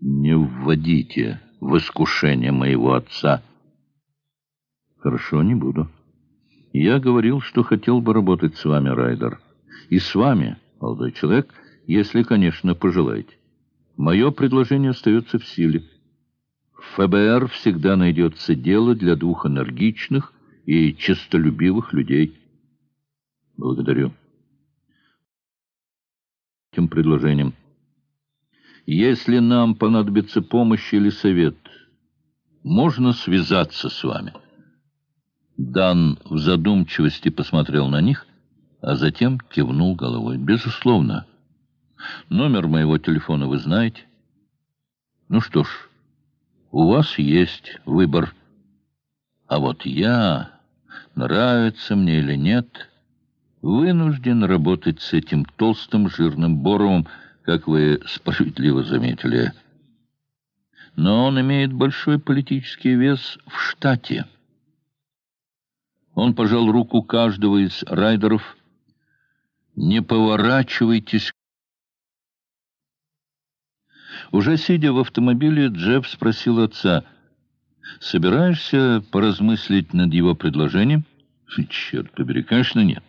Не вводите в искушение моего отца. Хорошо, не буду. Я говорил, что хотел бы работать с вами, Райдер. И с вами, молодой человек, если, конечно, пожелаете. Мое предложение остается в силе. В ФБР всегда найдется дело для двух энергичных и честолюбивых людей. Благодарю. Этим предложением. Если нам понадобится помощь или совет, можно связаться с вами. Дан в задумчивости посмотрел на них, а затем кивнул головой. Безусловно. Номер моего телефона вы знаете. Ну что ж, у вас есть выбор. А вот я, нравится мне или нет, вынужден работать с этим толстым жирным Боровым, как вы справедливо заметили. Но он имеет большой политический вес в штате. Он пожал руку каждого из райдеров. «Не поворачивайтесь». Уже сидя в автомобиле, Джефф спросил отца, «Собираешься поразмыслить над его предложением?» «Черт побери, конечно, нет».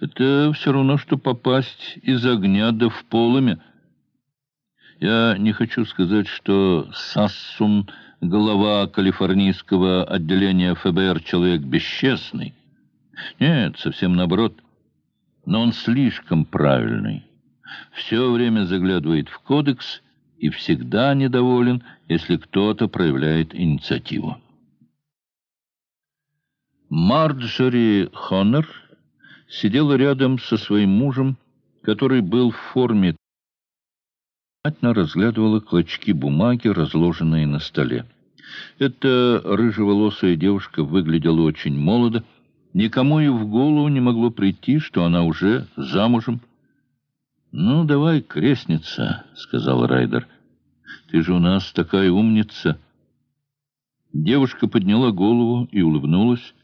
Это все равно, что попасть из огня да в полымя. Я не хочу сказать, что Сассун, глава калифорнийского отделения ФБР, человек бесчестный. Нет, совсем наоборот. Но он слишком правильный. Все время заглядывает в кодекс и всегда недоволен, если кто-то проявляет инициативу. Марджори Хоннер сидела рядом со своим мужем, который был в форме. Внимательно разглядывала клочки бумаги, разложенные на столе. Эта рыжеволосая девушка выглядела очень молодо. Никому и в голову не могло прийти, что она уже замужем. «Ну, давай, крестница», — сказал Райдер. «Ты же у нас такая умница». Девушка подняла голову и улыбнулась.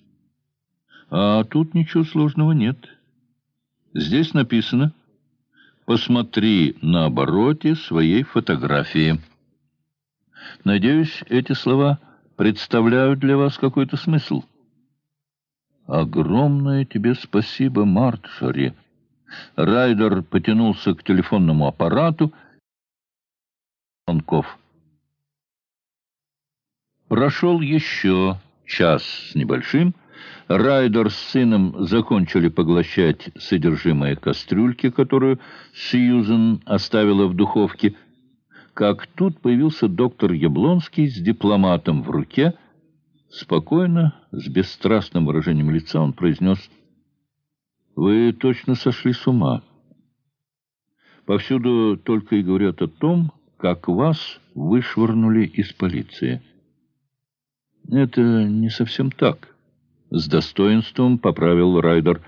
А тут ничего сложного нет. Здесь написано «Посмотри на обороте своей фотографии». Надеюсь, эти слова представляют для вас какой-то смысл. Огромное тебе спасибо, Мартшари. Райдер потянулся к телефонному аппарату. Звонков. Прошел еще час с небольшим, Райдер с сыном закончили поглощать содержимое кастрюльки, которую Сьюзен оставила в духовке, как тут появился доктор Яблонский с дипломатом в руке. Спокойно, с бесстрастным выражением лица он произнес, «Вы точно сошли с ума. Повсюду только и говорят о том, как вас вышвырнули из полиции». «Это не совсем так». С достоинством поправил Райдер.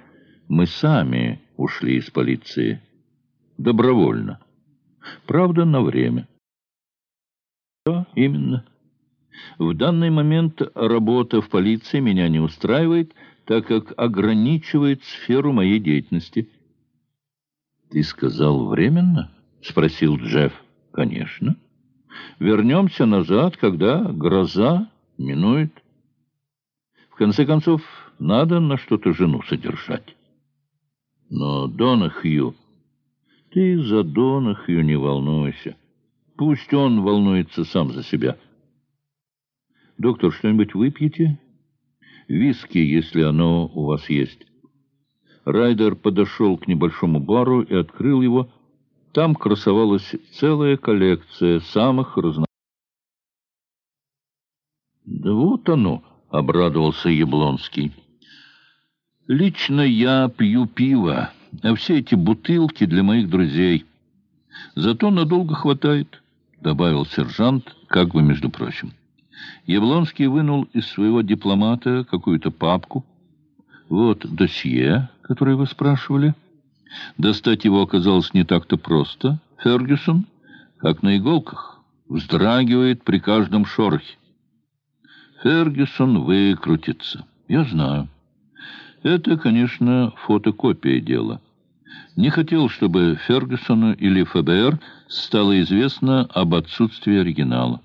Мы сами ушли из полиции. Добровольно. Правда, на время. Да, именно. В данный момент работа в полиции меня не устраивает, так как ограничивает сферу моей деятельности. «Ты сказал временно?» — спросил Джефф. «Конечно. Вернемся назад, когда гроза минует». В конце концов, надо на что-то жену содержать. Но Дона Хью... Ты за Дона Хью не волнуйся. Пусть он волнуется сам за себя. Доктор, что-нибудь выпьете? Виски, если оно у вас есть. Райдер подошел к небольшому бару и открыл его. Там красовалась целая коллекция самых разнообразных. Да вот оно! — обрадовался Яблонский. «Лично я пью пиво, а все эти бутылки для моих друзей. Зато надолго хватает», — добавил сержант, как бы между прочим. Яблонский вынул из своего дипломата какую-то папку. «Вот досье, которое вы спрашивали. Достать его оказалось не так-то просто. Фергюсон, как на иголках, вздрагивает при каждом шорохе. Фергюсон выкрутится. Я знаю. Это, конечно, фотокопия дела. Не хотел, чтобы Фергюсону или ФБР стало известно об отсутствии оригинала.